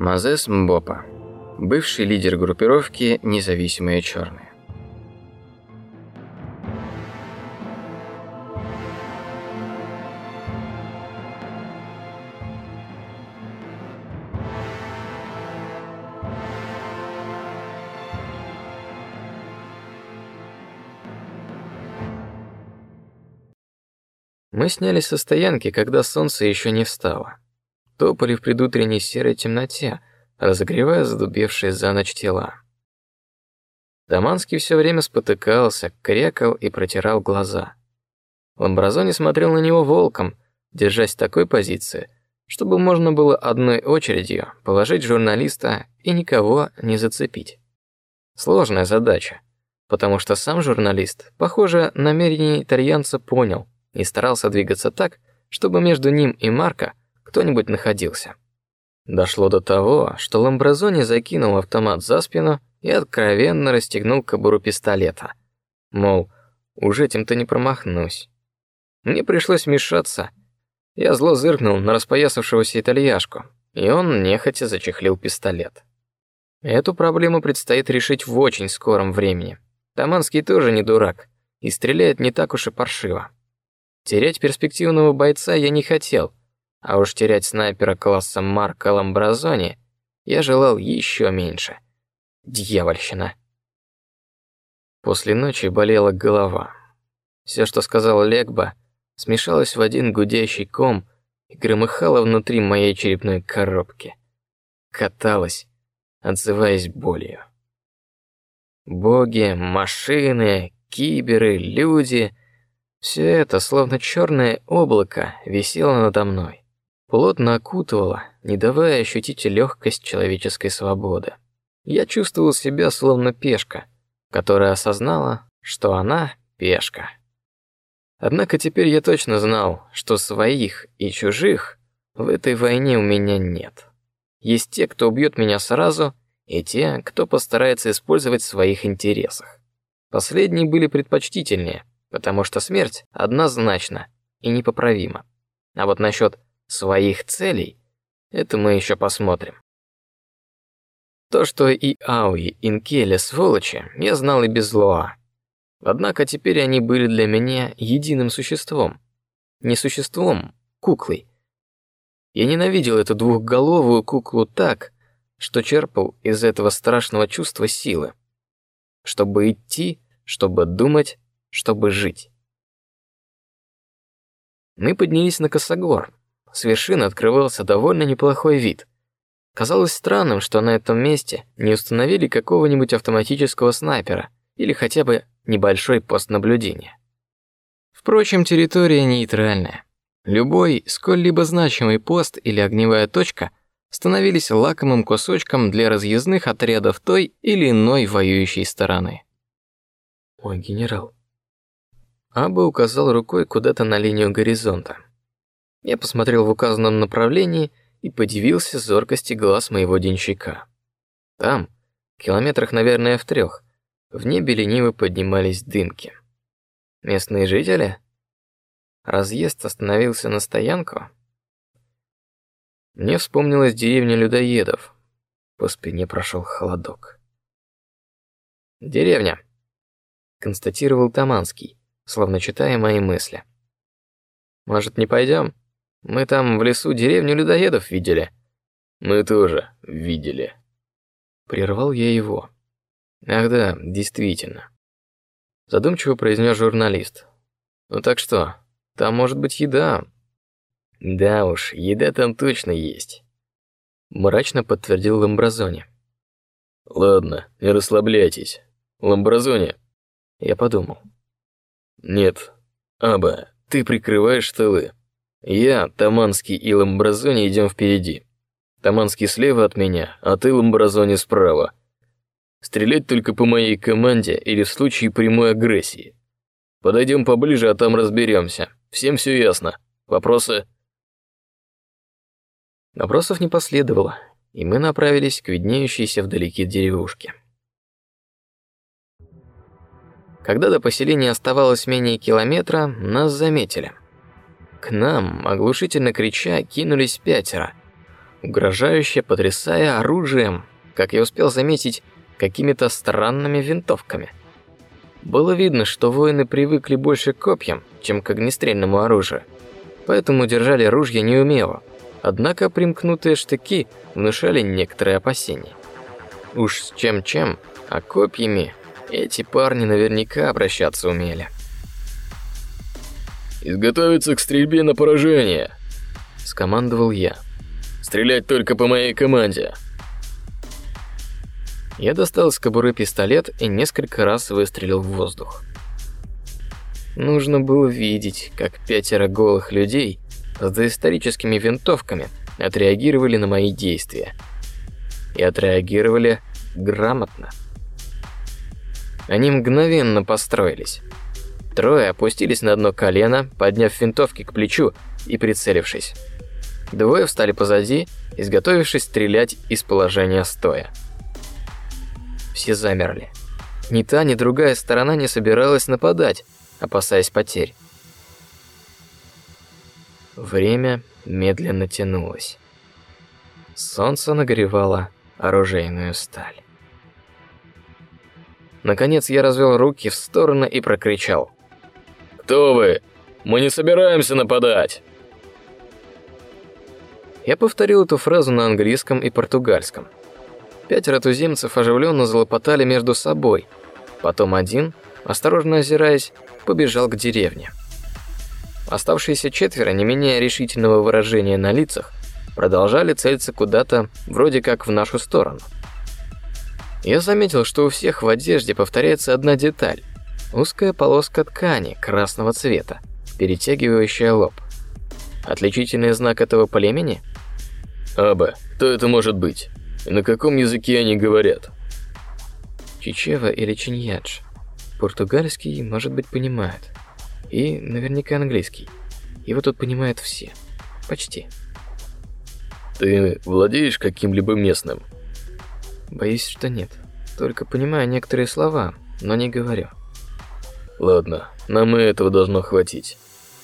Мазес Мбопа, бывший лидер группировки «Независимые черные». Мы снялись со стоянки, когда солнце еще не встало. Топали в предутренней серой темноте, разогревая задубевшие за ночь тела. Даманский все время спотыкался, крякал и протирал глаза. Ламбразони смотрел на него волком, держась в такой позиции, чтобы можно было одной очередью положить журналиста и никого не зацепить. Сложная задача, потому что сам журналист, похоже, намерение итальянца понял и старался двигаться так, чтобы между ним и Марко кто-нибудь находился. Дошло до того, что Ламбразони закинул автомат за спину и откровенно расстегнул кобуру пистолета. Мол, уже этим-то не промахнусь. Мне пришлось вмешаться. Я зло зыркнул на распоясавшегося итальяшку, и он нехотя зачехлил пистолет. Эту проблему предстоит решить в очень скором времени. Таманский тоже не дурак и стреляет не так уж и паршиво. Терять перспективного бойца я не хотел, а уж терять снайпера класса Марка Ламбразони я желал еще меньше. Дьявольщина. После ночи болела голова. Все, что сказал Легба, смешалось в один гудящий ком и громыхало внутри моей черепной коробки. Каталось, отзываясь болью. Боги, машины, киберы, люди все это, словно черное облако, висело надо мной, плотно окутывало, не давая ощутить легкость человеческой свободы. Я чувствовал себя словно пешка, которая осознала, что она пешка. Однако теперь я точно знал, что своих и чужих в этой войне у меня нет. Есть те, кто убьет меня сразу, и те, кто постарается использовать в своих интересах. Последние были предпочтительнее, потому что смерть однозначна и непоправима. А вот насчет своих целей, это мы еще посмотрим. То, что и Ауи, Инкеле сволочи, я знал и без Лоа. Однако теперь они были для меня единым существом, не существом, куклой. Я ненавидел эту двухголовую куклу так, что черпал из этого страшного чувства силы, чтобы идти, чтобы думать, чтобы жить. Мы поднялись на косогор. С вершины открывался довольно неплохой вид. Казалось странным, что на этом месте не установили какого-нибудь автоматического снайпера или хотя бы небольшой пост наблюдения. Впрочем, территория нейтральная. Любой сколь-либо значимый пост или огневая точка становились лакомым кусочком для разъездных отрядов той или иной воюющей стороны. Ой, генерал, Аба указал рукой куда-то на линию горизонта. Я посмотрел в указанном направлении и подивился зоркости глаз моего денщика. Там, километрах, наверное, в трех, в небе лениво поднимались дымки. Местные жители? Разъезд остановился на стоянку. Мне вспомнилась деревня людоедов. По спине прошел холодок. Деревня, констатировал Таманский словно читая мои мысли. Может, не пойдем? Мы там в лесу деревню людоедов видели. Мы тоже видели. Прервал я его. Ах да, действительно. Задумчиво произнес журналист. Ну так что, там может быть еда. Да уж, еда там точно есть. Мрачно подтвердил Ламбразони. Ладно, не расслабляйтесь. Ламбразони. Я подумал. Нет. Аба, ты прикрываешь тылы. Я, Таманский и Ламбразони идем впереди. Таманский слева от меня, а ты, Ламбразони, справа. Стрелять только по моей команде или в случае прямой агрессии. Подойдем поближе, а там разберемся. Всем все ясно. Вопросы? Вопросов не последовало, и мы направились к виднеющейся вдалеке деревушке. Когда до поселения оставалось менее километра, нас заметили. К нам, оглушительно крича, кинулись пятеро. угрожающе потрясая оружием, как я успел заметить, какими-то странными винтовками. Было видно, что воины привыкли больше к копьям, чем к огнестрельному оружию, поэтому держали ружья неумело. Однако примкнутые штыки внушали некоторые опасения. Уж с чем-чем, а копьями эти парни наверняка обращаться умели. «Изготовиться к стрельбе на поражение!» – скомандовал я. «Стрелять только по моей команде!» Я достал из кобуры пистолет и несколько раз выстрелил в воздух. Нужно было видеть, как пятеро голых людей с доисторическими винтовками отреагировали на мои действия. И отреагировали грамотно. Они мгновенно построились. Трое опустились на одно колено, подняв винтовки к плечу и прицелившись. Двое встали позади, изготовившись стрелять из положения стоя. Все замерли. Ни та, ни другая сторона не собиралась нападать, опасаясь потерь. Время медленно тянулось. Солнце нагревало оружейную сталь. Наконец я развел руки в стороны и прокричал: "Кто вы? Мы не собираемся нападать!" Я повторил эту фразу на английском и португальском. Пятеро туземцев оживленно залопотали между собой. Потом один, осторожно озираясь, побежал к деревне. Оставшиеся четверо, не меняя решительного выражения на лицах, продолжали целиться куда-то, вроде как в нашу сторону. Я заметил, что у всех в одежде повторяется одна деталь – узкая полоска ткани красного цвета, перетягивающая лоб. Отличительный знак этого племени? Аба, кто это может быть? И на каком языке они говорят? Чичева или Чиньядж. Португальский, может быть, понимает. И наверняка английский. Его тут понимают все. Почти. Ты владеешь каким-либо местным? Боюсь, что нет. Только понимаю некоторые слова, но не говорю. Ладно, нам и этого должно хватить.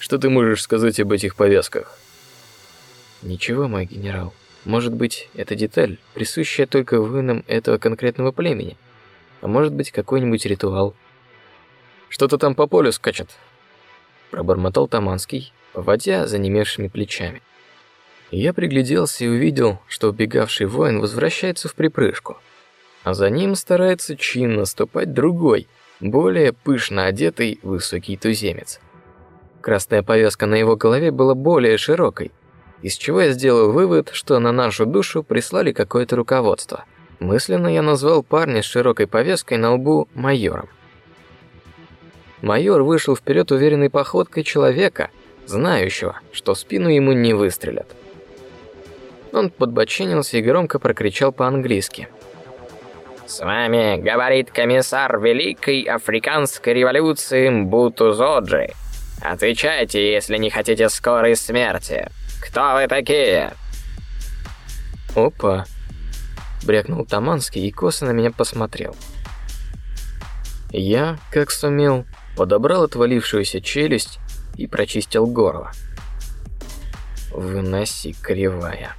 Что ты можешь сказать об этих повязках? Ничего, мой генерал. Может быть, эта деталь присущая только воинам этого конкретного племени, а может быть, какой-нибудь ритуал. Что-то там по полю скачет. Пробормотал Таманский, поводя занемевшими плечами. Я пригляделся и увидел, что убегавший воин возвращается в припрыжку, а за ним старается чинно ступать другой, более пышно одетый высокий туземец. Красная повязка на его голове была более широкой, из чего я сделал вывод, что на нашу душу прислали какое-то руководство. Мысленно я назвал парня с широкой повязкой на лбу майором. Майор вышел вперед уверенной походкой человека, знающего, что спину ему не выстрелят. Он подбоченился и громко прокричал по-английски. «С вами говорит комиссар Великой Африканской революции Мбуту Зоджи. Отвечайте, если не хотите скорой смерти. Кто вы такие?» «Опа!» — брякнул Таманский и косо на меня посмотрел. Я, как сумел, подобрал отвалившуюся челюсть и прочистил горло. Выноси кривая.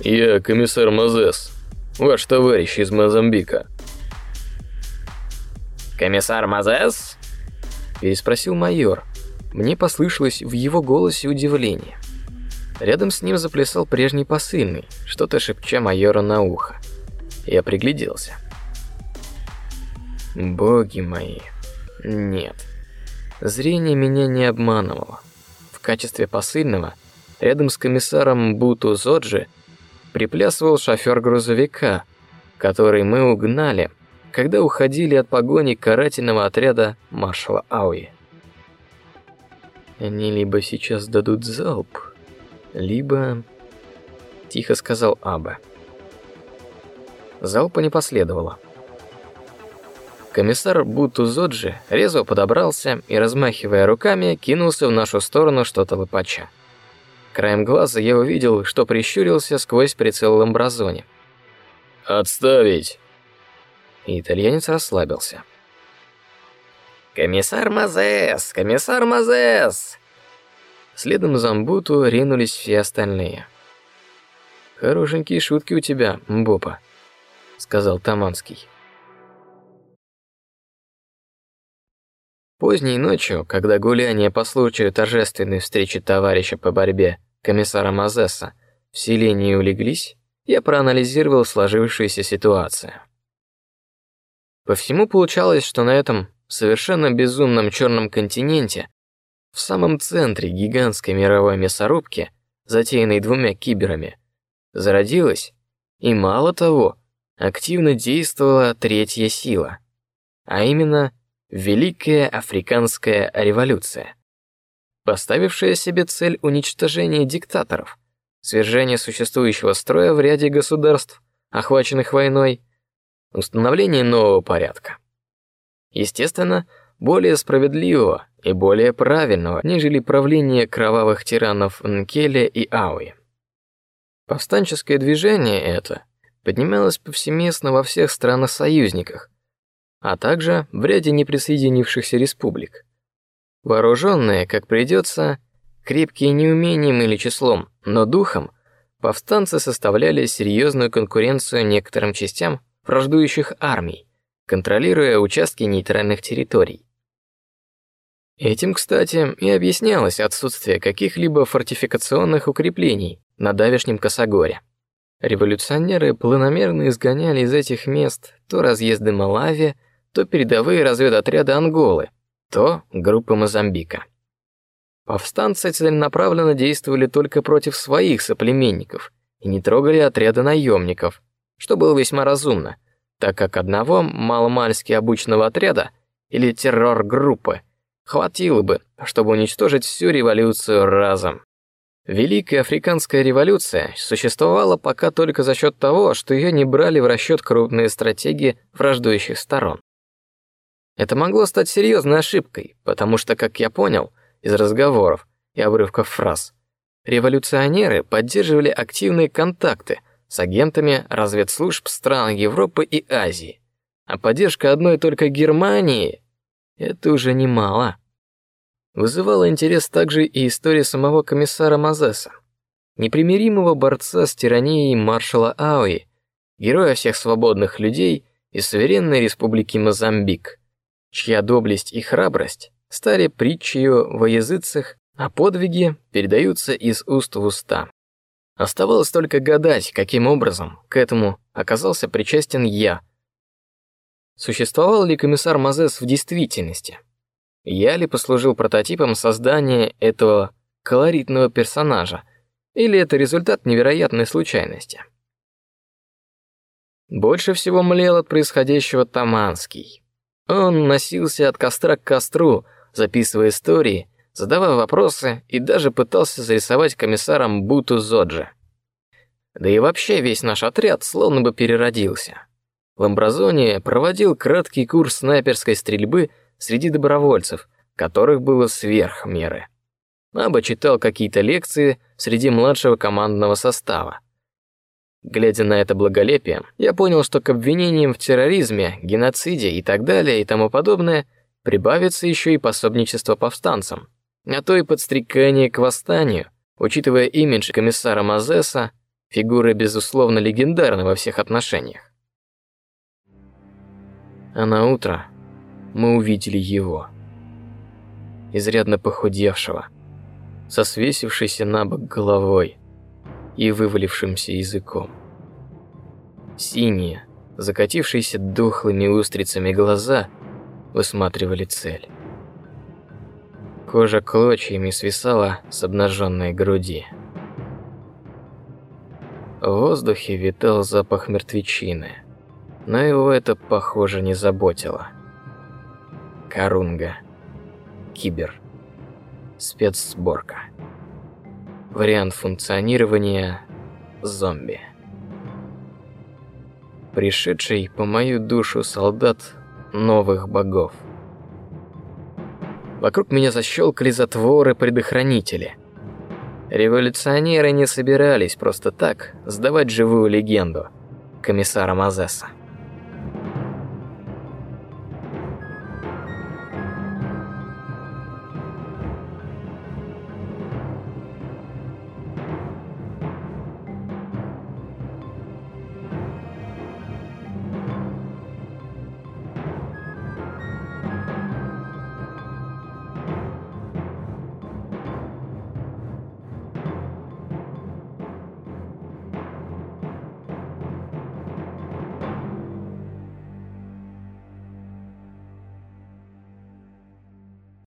Я комиссар Мазес, ваш товарищ из Мозамбика. Комиссар Мазес? Переспросил майор. Мне послышалось в его голосе удивление. Рядом с ним заплясал прежний посыльный, что-то шепча майора на ухо. Я пригляделся. Боги мои, нет. Зрение меня не обманывало. В качестве посыльного рядом с комиссаром Буту Зоджи приплясывал шофер грузовика, который мы угнали, когда уходили от погони карательного отряда маршала Ауи. Они либо сейчас дадут залп, либо... Тихо сказал Аба. Залпа не последовало. Комиссар Бутузоджи резво подобрался и, размахивая руками, кинулся в нашу сторону что-то лопача. Краем глаза я увидел, что прищурился сквозь прицел ламбразони. «Отставить!» И итальянец расслабился. «Комиссар Мазес! Комиссар Мазес!» Следом за Мбуту ринулись все остальные. Хорошенькие шутки у тебя, Бопа, сказал Таманский. Поздней ночью, когда гуляние по случаю торжественной встречи товарища по борьбе комиссара Мазеса в селении улеглись, я проанализировал сложившуюся ситуацию. По всему получалось, что на этом совершенно безумном черном континенте, в самом центре гигантской мировой мясорубки, затеянной двумя киберами, зародилась и мало того, активно действовала третья сила, а именно Великая Африканская революция, поставившая себе цель уничтожения диктаторов, свержение существующего строя в ряде государств, охваченных войной, установление нового порядка. Естественно, более справедливого и более правильного, нежели правление кровавых тиранов Нкеля и Ауи. Повстанческое движение это поднималось повсеместно во всех странах-союзниках, а также в ряде неприсоединившихся республик. Вооруженные, как придется, крепкие не умением или числом, но духом, повстанцы составляли серьезную конкуренцию некоторым частям враждующих армий, контролируя участки нейтральных территорий. Этим, кстати, и объяснялось отсутствие каких-либо фортификационных укреплений на давешнем Косогоре. Революционеры планомерно изгоняли из этих мест то разъезды Малави, то передовые разведотряды Анголы, то группы Мозамбика. Повстанцы целенаправленно действовали только против своих соплеменников и не трогали отряды наемников, что было весьма разумно, так как одного маломальски обычного отряда или террор-группы хватило бы, чтобы уничтожить всю революцию разом. Великая африканская революция существовала пока только за счет того, что ее не брали в расчет крупные стратегии враждующих сторон. Это могло стать серьезной ошибкой, потому что, как я понял из разговоров и обрывков фраз, революционеры поддерживали активные контакты с агентами разведслужб стран Европы и Азии, а поддержка одной только Германии – это уже немало. Вызывала интерес также и история самого комиссара Мазеса, непримиримого борца с тиранией маршала Ауи, героя всех свободных людей из суверенной республики Мозамбик чья доблесть и храбрость стали притчей во языцах, а подвиги передаются из уст в уста. Оставалось только гадать, каким образом к этому оказался причастен я. Существовал ли комиссар Мазес в действительности? Я ли послужил прототипом создания этого колоритного персонажа, или это результат невероятной случайности? Больше всего млел от происходящего Таманский. Он носился от костра к костру, записывая истории, задавая вопросы и даже пытался зарисовать комиссаром Буту Зоджи. Да и вообще весь наш отряд словно бы переродился. Ламбразони проводил краткий курс снайперской стрельбы среди добровольцев, которых было сверх меры. Аба читал какие-то лекции среди младшего командного состава. Глядя на это благолепие, я понял, что к обвинениям в терроризме, геноциде и так далее и тому подобное прибавится еще и пособничество повстанцам, а то и подстрекание к восстанию. Учитывая имидж комиссара Мазеса, фигура безусловно легендарна во всех отношениях. А на утро мы увидели его, изрядно похудевшего, со свесившейся на бок головой, и вывалившимся языком. Синие, закатившиеся дохлыми устрицами глаза высматривали цель. Кожа клочьями свисала с обнаженной груди. В воздухе витал запах мертвечины, но его это, похоже, не заботило. Карунга. Кибер. Спецсборка. Вариант функционирования зомби. Пришедший по мою душу солдат новых богов. Вокруг меня защелкали затворы-предохранители. Революционеры не собирались просто так сдавать живую легенду комиссара Мазеса.